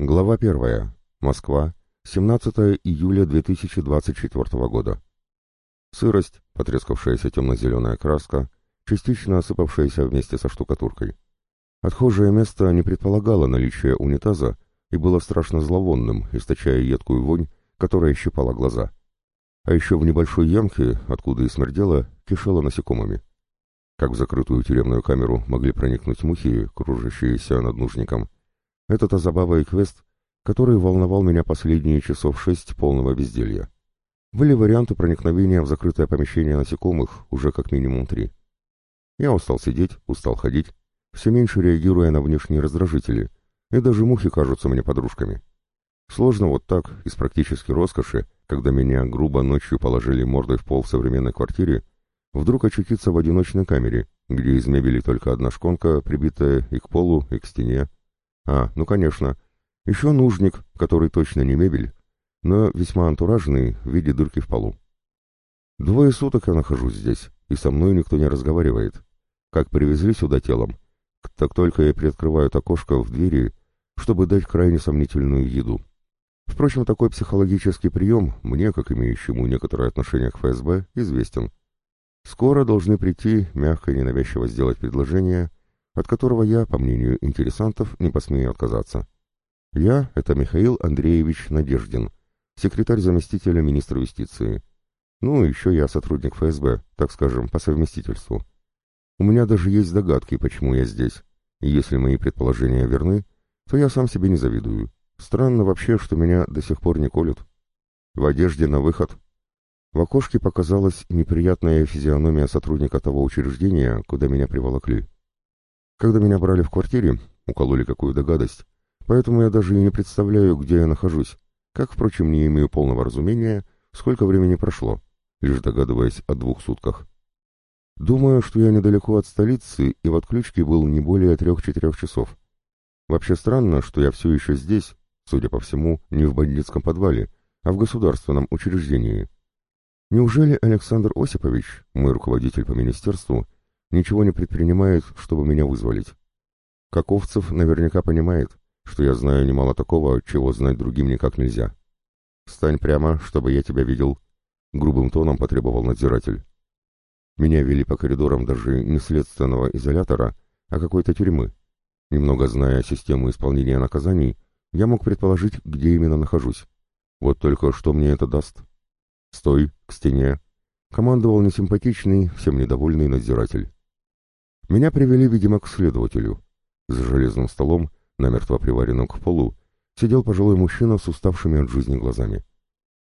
Глава 1. Москва. 17 июля 2024 года. Сырость, потрескавшаяся темно-зеленая краска, частично осыпавшаяся вместе со штукатуркой. Отхожее место не предполагало наличие унитаза и было страшно зловонным, источая едкую вонь, которая щипала глаза. А еще в небольшой ямке, откуда и смердело, кишело насекомыми. Как в закрытую тюремную камеру могли проникнуть мухи, кружащиеся над нужником, это-то забава и квест, который волновал меня последние часов шесть полного безделья. Были варианты проникновения в закрытое помещение насекомых, уже как минимум три. Я устал сидеть, устал ходить, все меньше реагируя на внешние раздражители, и даже мухи кажутся мне подружками. Сложно вот так, из практически роскоши, когда меня грубо ночью положили мордой в пол в современной квартире, вдруг очутиться в одиночной камере, где из мебели только одна шконка, прибитая и к полу, и к стене, а, ну конечно. Еще нужник, который точно не мебель, но весьма антуражный в виде дырки в полу. Двое суток я нахожусь здесь, и со мной никто не разговаривает. Как привезли сюда телом, так только я приоткрывают окошко в двери, чтобы дать крайне сомнительную еду. Впрочем, такой психологический прием мне, как имеющему некоторое отношение к ФСБ, известен. Скоро должны прийти, мягко и ненавязчиво сделать предложение, от которого я, по мнению интересантов, не посмею отказаться. Я — это Михаил Андреевич Надеждин, секретарь заместителя министра юстиции. Ну, еще я сотрудник ФСБ, так скажем, по совместительству. У меня даже есть догадки, почему я здесь. И если мои предположения верны, то я сам себе не завидую. Странно вообще, что меня до сих пор не колют. В одежде на выход. В окошке показалась неприятная физиономия сотрудника того учреждения, куда меня приволокли. Когда меня брали в квартире, укололи какую-то гадость, поэтому я даже и не представляю, где я нахожусь, как, впрочем, не имею полного разумения, сколько времени прошло, лишь догадываясь о двух сутках. Думаю, что я недалеко от столицы и в отключке был не более трех-четырех часов. Вообще странно, что я все еще здесь, судя по всему, не в бандитском подвале, а в государственном учреждении. Неужели Александр Осипович, мой руководитель по министерству, ничего не предпринимает, чтобы меня вызволить. Каковцев наверняка понимает, что я знаю немало такого, чего знать другим никак нельзя. «Стань прямо, чтобы я тебя видел», — грубым тоном потребовал надзиратель. Меня вели по коридорам даже не следственного изолятора, а какой-то тюрьмы. Немного зная систему исполнения наказаний, я мог предположить, где именно нахожусь. Вот только что мне это даст? «Стой, к стене», — командовал несимпатичный, всем недовольный надзиратель. Меня привели, видимо, к следователю. За железным столом, намертво приваренным к полу, сидел пожилой мужчина с уставшими от жизни глазами.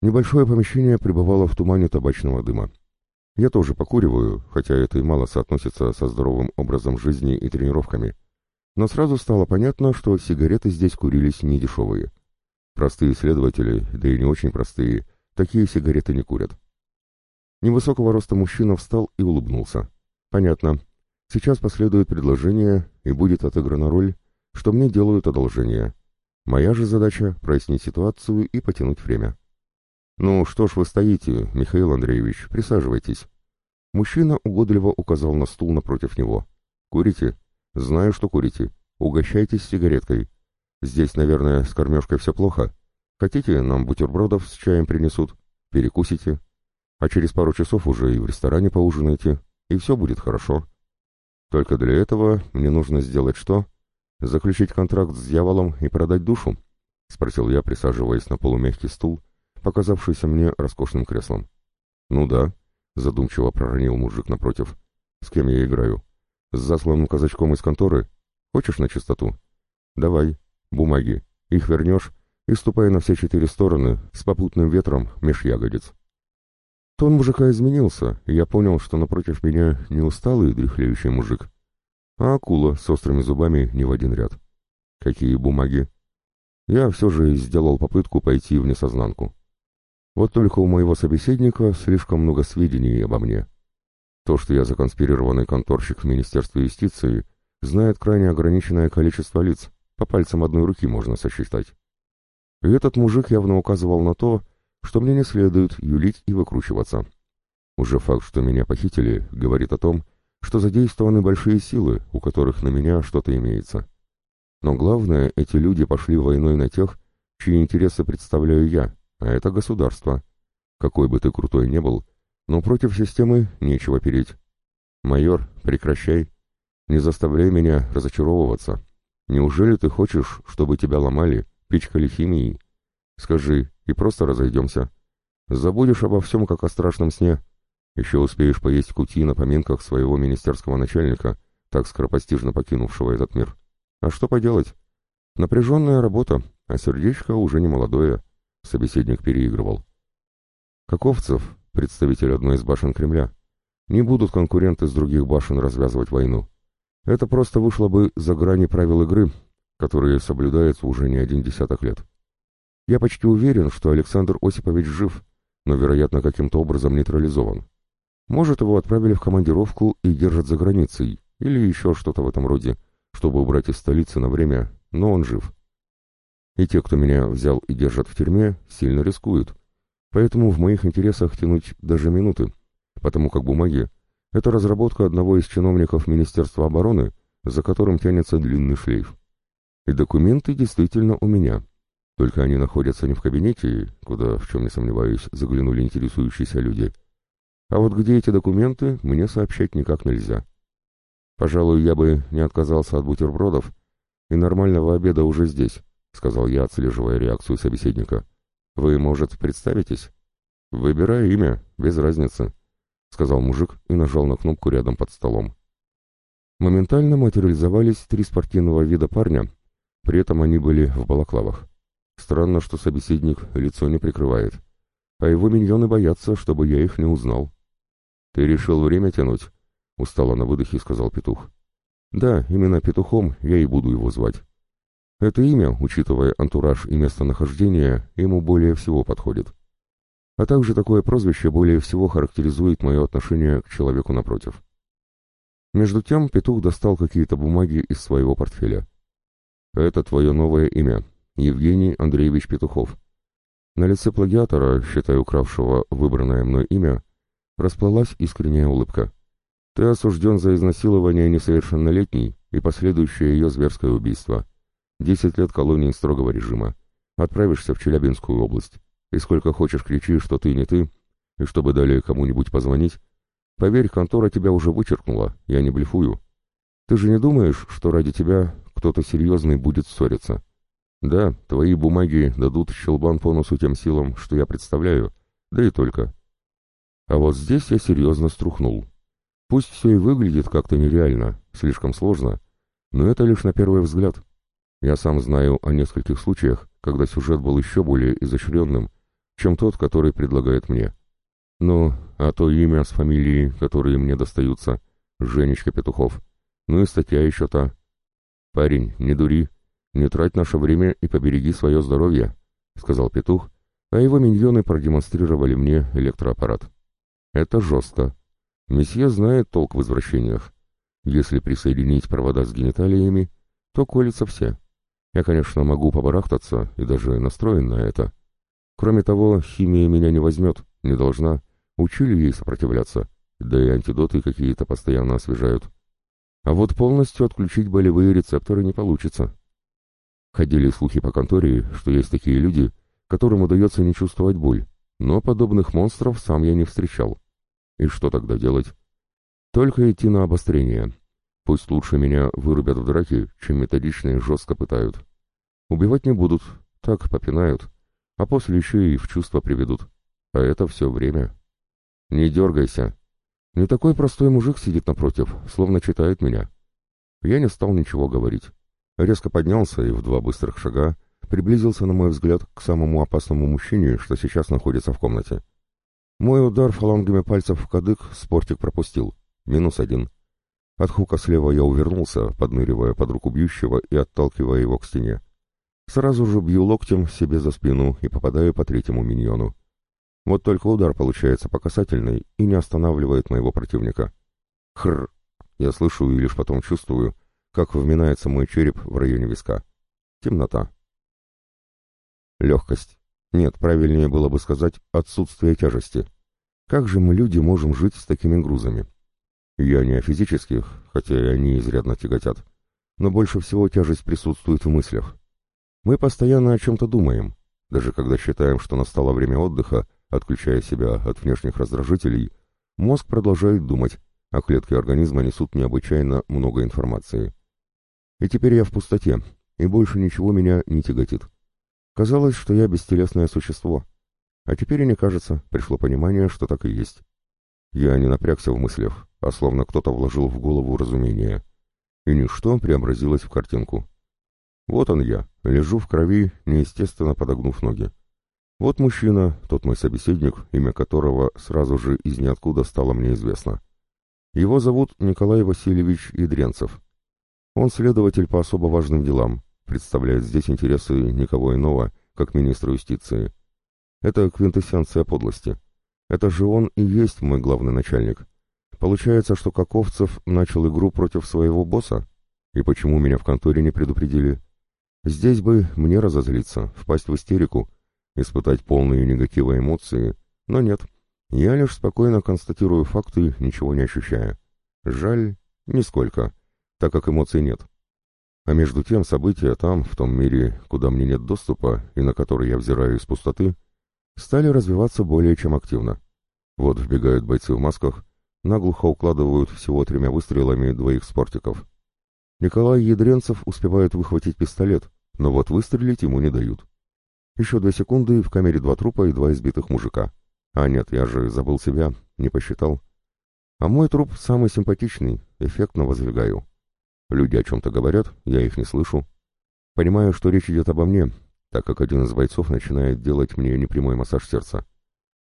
Небольшое помещение пребывало в тумане табачного дыма. Я тоже покуриваю, хотя это и мало соотносится со здоровым образом жизни и тренировками. Но сразу стало понятно, что сигареты здесь курились не дешевые. Простые следователи, да и не очень простые, такие сигареты не курят. Невысокого роста мужчина встал и улыбнулся. Понятно, Сейчас последует предложение, и будет отыграна роль, что мне делают одолжение. Моя же задача — прояснить ситуацию и потянуть время. «Ну, что ж вы стоите, Михаил Андреевич, присаживайтесь». Мужчина угодливо указал на стул напротив него. «Курите? Знаю, что курите. Угощайтесь сигареткой. Здесь, наверное, с кормежкой все плохо. Хотите, нам бутербродов с чаем принесут? Перекусите. А через пару часов уже и в ресторане поужинайте, и все будет хорошо». Только для этого мне нужно сделать что? Заключить контракт с дьяволом и продать душу? Спросил я, присаживаясь на полумягкий стул, показавшийся мне роскошным креслом. Ну да, задумчиво проронил мужик напротив. С кем я играю? С засланным казачком из конторы? Хочешь на чистоту? Давай, бумаги. Их вернешь и ступай на все четыре стороны с попутным ветром меж ягодиц. Тон мужика изменился, и я понял, что напротив меня не усталый дряхлеющий мужик, а акула с острыми зубами не в один ряд. Какие бумаги? Я все же сделал попытку пойти в несознанку. Вот только у моего собеседника слишком много сведений обо мне. То, что я законспирированный конторщик в Министерстве юстиции, знает крайне ограниченное количество лиц, по пальцам одной руки можно сосчитать. И этот мужик явно указывал на то, что мне не следует юлить и выкручиваться. Уже факт, что меня похитили, говорит о том, что задействованы большие силы, у которых на меня что-то имеется. Но главное, эти люди пошли войной на тех, чьи интересы представляю я, а это государство. Какой бы ты крутой не был, но против системы нечего переть. Майор, прекращай. Не заставляй меня разочаровываться. Неужели ты хочешь, чтобы тебя ломали, пичкали химией? Скажи, и просто разойдемся. Забудешь обо всем, как о страшном сне. Еще успеешь поесть кути на поминках своего министерского начальника, так скоропостижно покинувшего этот мир. А что поделать? Напряженная работа, а сердечко уже не молодое. Собеседник переигрывал. Каковцев, представитель одной из башен Кремля, не будут конкуренты с других башен развязывать войну. Это просто вышло бы за грани правил игры, которые соблюдаются уже не один десяток лет. Я почти уверен, что Александр Осипович жив, но, вероятно, каким-то образом нейтрализован. Может, его отправили в командировку и держат за границей, или еще что-то в этом роде, чтобы убрать из столицы на время, но он жив. И те, кто меня взял и держат в тюрьме, сильно рискуют. Поэтому в моих интересах тянуть даже минуты, потому как бумаги — это разработка одного из чиновников Министерства обороны, за которым тянется длинный шлейф. И документы действительно у меня. Только они находятся не в кабинете, куда, в чем не сомневаюсь, заглянули интересующиеся люди. А вот где эти документы, мне сообщать никак нельзя. Пожалуй, я бы не отказался от бутербродов, и нормального обеда уже здесь, — сказал я, отслеживая реакцию собеседника. Вы, может, представитесь? Выбирай имя, без разницы, — сказал мужик и нажал на кнопку рядом под столом. Моментально материализовались три спортивного вида парня, при этом они были в балаклавах. Странно, что собеседник лицо не прикрывает. А его миньоны боятся, чтобы я их не узнал. «Ты решил время тянуть?» — устало на выдохе сказал петух. «Да, именно петухом я и буду его звать. Это имя, учитывая антураж и местонахождение, ему более всего подходит. А также такое прозвище более всего характеризует мое отношение к человеку напротив». Между тем петух достал какие-то бумаги из своего портфеля. «Это твое новое имя», Евгений Андреевич Петухов. На лице плагиатора, считай укравшего выбранное мной имя, расплылась искренняя улыбка. Ты осужден за изнасилование несовершеннолетней и последующее ее зверское убийство. Десять лет колонии строгого режима. Отправишься в Челябинскую область. И сколько хочешь кричи, что ты не ты, и чтобы далее кому-нибудь позвонить. Поверь, контора тебя уже вычеркнула, я не блефую. Ты же не думаешь, что ради тебя кто-то серьезный будет ссориться? Да, твои бумаги дадут щелбан по носу тем силам, что я представляю, да и только. А вот здесь я серьезно струхнул. Пусть все и выглядит как-то нереально, слишком сложно, но это лишь на первый взгляд. Я сам знаю о нескольких случаях, когда сюжет был еще более изощренным, чем тот, который предлагает мне. Ну, а то имя с фамилией, которые мне достаются, Женечка Петухов. Ну и статья еще та. Парень, не дури, «Не трать наше время и побереги свое здоровье», — сказал петух, а его миньоны продемонстрировали мне электроаппарат. «Это жестко. Месье знает толк в возвращениях. Если присоединить провода с гениталиями, то колются все. Я, конечно, могу побарахтаться и даже настроен на это. Кроме того, химия меня не возьмет, не должна. Учили ей сопротивляться, да и антидоты какие-то постоянно освежают. А вот полностью отключить болевые рецепторы не получится». Ходили слухи по конторе, что есть такие люди, которым удается не чувствовать боль, но подобных монстров сам я не встречал. И что тогда делать? Только идти на обострение. Пусть лучше меня вырубят в драке, чем методично и жестко пытают. Убивать не будут, так попинают, а после еще и в чувство приведут. А это все время. Не дергайся. Не такой простой мужик сидит напротив, словно читает меня. Я не стал ничего говорить резко поднялся и в два быстрых шага приблизился, на мой взгляд, к самому опасному мужчине, что сейчас находится в комнате. Мой удар фалангами пальцев в кадык спортик пропустил. Минус один. От хука слева я увернулся, подныривая под руку бьющего и отталкивая его к стене. Сразу же бью локтем себе за спину и попадаю по третьему миньону. Вот только удар получается по касательной и не останавливает моего противника. Хр! Я слышу и лишь потом чувствую, как вминается мой череп в районе виска. Темнота. Легкость. Нет, правильнее было бы сказать отсутствие тяжести. Как же мы, люди, можем жить с такими грузами? Я не о физических, хотя и они изрядно тяготят, но больше всего тяжесть присутствует в мыслях. Мы постоянно о чем-то думаем, даже когда считаем, что настало время отдыха, отключая себя от внешних раздражителей, мозг продолжает думать, а клетки организма несут необычайно много информации. И теперь я в пустоте, и больше ничего меня не тяготит. Казалось, что я бестелесное существо. А теперь и не кажется, пришло понимание, что так и есть. Я не напрягся в мыслях, а словно кто-то вложил в голову разумение. И ничто преобразилось в картинку. Вот он я, лежу в крови, неестественно подогнув ноги. Вот мужчина, тот мой собеседник, имя которого сразу же из ниоткуда стало мне известно. Его зовут Николай Васильевич Ядренцев. Он следователь по особо важным делам, представляет здесь интересы никого иного, как министра юстиции. Это квинтэссенция подлости. Это же он и есть мой главный начальник. Получается, что Каковцев начал игру против своего босса? И почему меня в конторе не предупредили? Здесь бы мне разозлиться, впасть в истерику, испытать полные негатива эмоции, но нет. Я лишь спокойно констатирую факты, ничего не ощущая. Жаль, нисколько, так как эмоций нет. А между тем события там, в том мире, куда мне нет доступа и на который я взираю из пустоты, стали развиваться более чем активно. Вот вбегают бойцы в масках, наглухо укладывают всего тремя выстрелами двоих спортиков. Николай Ядренцев успевает выхватить пистолет, но вот выстрелить ему не дают. Еще две секунды, в камере два трупа и два избитых мужика. А нет, я же забыл себя, не посчитал. А мой труп самый симпатичный, эффектно воздвигаю. Люди о чем-то говорят, я их не слышу. Понимаю, что речь идет обо мне, так как один из бойцов начинает делать мне непрямой массаж сердца.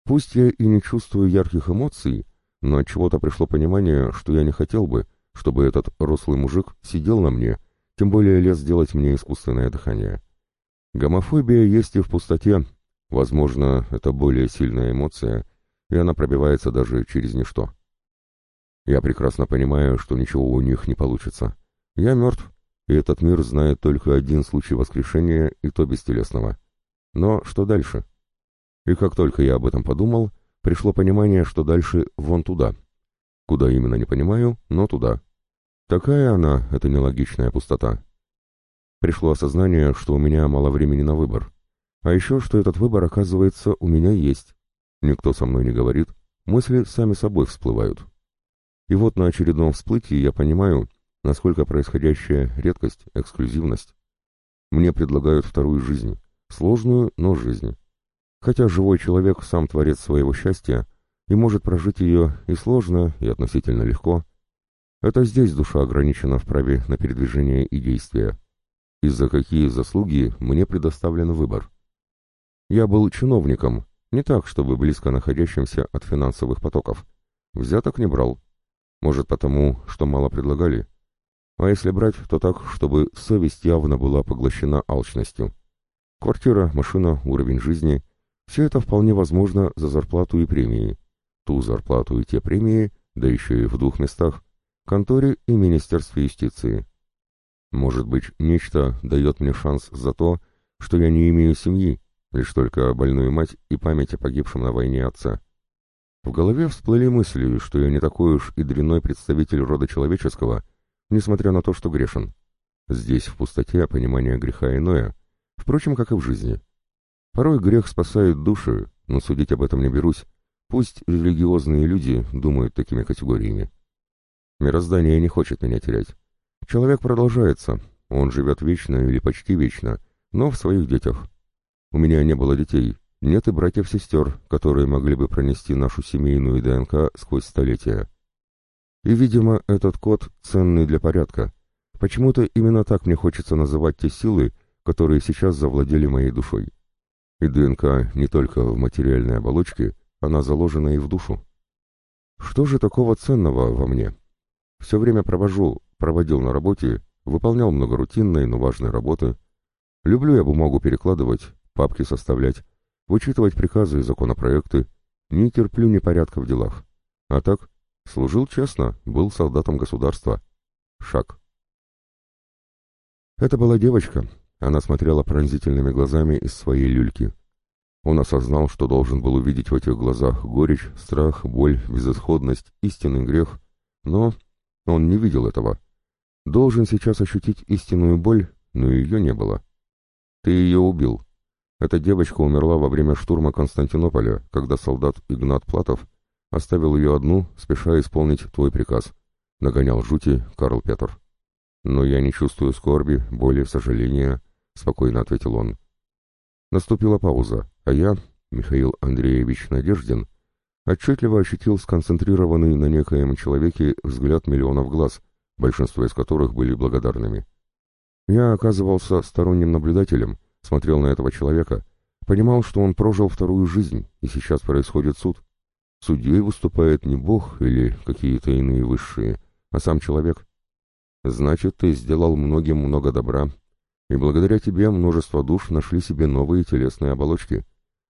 Пусть я и не чувствую ярких эмоций, но от чего-то пришло понимание, что я не хотел бы, чтобы этот рослый мужик сидел на мне, тем более лез делать мне искусственное дыхание. Гомофобия есть и в пустоте. Возможно, это более сильная эмоция, и она пробивается даже через ничто. Я прекрасно понимаю, что ничего у них не получится. Я мертв, и этот мир знает только один случай воскрешения, и то бестелесного. Но что дальше? И как только я об этом подумал, пришло понимание, что дальше вон туда. Куда именно не понимаю, но туда. Такая она, эта нелогичная пустота. Пришло осознание, что у меня мало времени на выбор. А еще, что этот выбор, оказывается, у меня есть. Никто со мной не говорит, мысли сами собой всплывают. И вот на очередном всплытии я понимаю, насколько происходящая редкость, эксклюзивность. Мне предлагают вторую жизнь, сложную, но жизнь. Хотя живой человек сам творец своего счастья и может прожить ее и сложно, и относительно легко. Это здесь душа ограничена в праве на передвижение и действия. И за какие заслуги мне предоставлен выбор. Я был чиновником, не так, чтобы близко находящимся от финансовых потоков. Взяток не брал, может, потому, что мало предлагали? А если брать, то так, чтобы совесть явно была поглощена алчностью. Квартира, машина, уровень жизни — все это вполне возможно за зарплату и премии. Ту зарплату и те премии, да еще и в двух местах — конторе и Министерстве юстиции. Может быть, нечто дает мне шанс за то, что я не имею семьи, лишь только больную мать и память о погибшем на войне отца. В голове всплыли мысли, что я не такой уж и дрянной представитель рода человеческого, несмотря на то, что грешен. Здесь, в пустоте, понимание греха иное, впрочем, как и в жизни. Порой грех спасает души, но судить об этом не берусь, пусть религиозные люди думают такими категориями. Мироздание не хочет меня терять. Человек продолжается, он живет вечно или почти вечно, но в своих детях. У меня не было детей, нет и братьев-сестер, которые могли бы пронести нашу семейную ДНК сквозь столетия. И, видимо, этот код ценный для порядка. Почему-то именно так мне хочется называть те силы, которые сейчас завладели моей душой. И ДНК не только в материальной оболочке, она заложена и в душу. Что же такого ценного во мне? Все время провожу, проводил на работе, выполнял много рутинной, но важной работы. Люблю я бумагу перекладывать, папки составлять, вычитывать приказы и законопроекты, не терплю непорядка в делах. А так, служил честно, был солдатом государства. Шаг. Это была девочка, она смотрела пронзительными глазами из своей люльки. Он осознал, что должен был увидеть в этих глазах горечь, страх, боль, безысходность, истинный грех, но он не видел этого. Должен сейчас ощутить истинную боль, но ее не было. Ты ее убил. Эта девочка умерла во время штурма Константинополя, когда солдат Игнат Платов оставил ее одну, спеша исполнить твой приказ. Нагонял жути Карл Петр. Но я не чувствую скорби, боли, сожаления, спокойно ответил он. Наступила пауза, а я, Михаил Андреевич Надеждин, отчетливо ощутил сконцентрированный на некоем человеке взгляд миллионов глаз, большинство из которых были благодарными. Я оказывался сторонним наблюдателем, смотрел на этого человека, понимал, что он прожил вторую жизнь, и сейчас происходит суд. Судьей выступает не Бог или какие-то иные высшие, а сам человек. Значит, ты сделал многим много добра, и благодаря тебе множество душ нашли себе новые телесные оболочки.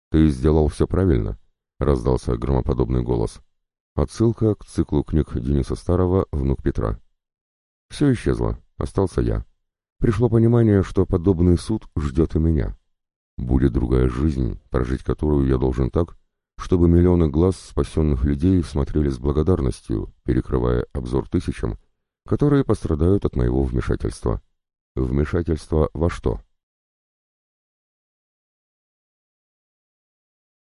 Ты сделал все правильно, — раздался громоподобный голос. Отсылка к циклу книг Дениса Старого «Внук Петра». Все исчезло, остался я. Пришло понимание, что подобный суд ждет и меня. Будет другая жизнь, прожить которую я должен так, чтобы миллионы глаз спасенных людей смотрели с благодарностью, перекрывая обзор тысячам, которые пострадают от моего вмешательства. Вмешательство во что?